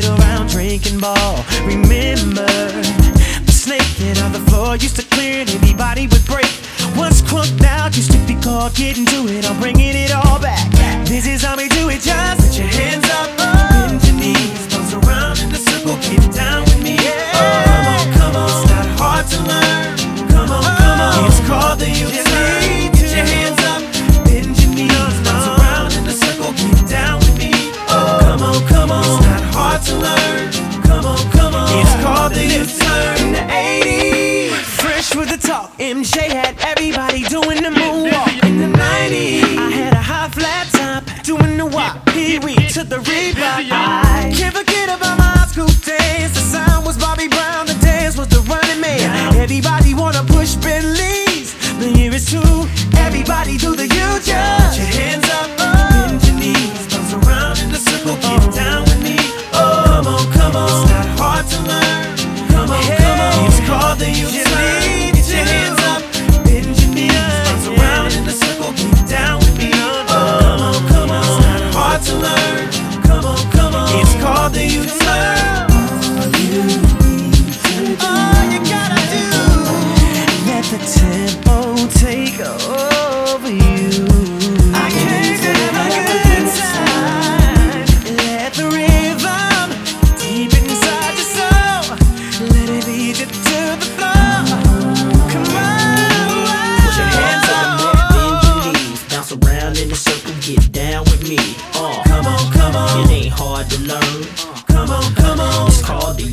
sit around drinking ball. Remember, the snaking on the floor used to clear and anybody would break. Once crunked out, just to be called getting to it. I'm bringing it all back. to learn. Come on, come on. It's called the U-turn. In the 80s, fresh with the talk. MJ had everybody doing the moonwalk. In the 90s, I had a high flat top doing the walk. Pee wee to the reebok. I can't forget about my high school days. The sound was Bobby Brown, the dance was the running man. Everybody wanna push Bentleys, The year is two. Everybody do the U-turn. who get down with me. Oh, come on, come on. It ain't hard to learn. Come on, come uh, on. It's called the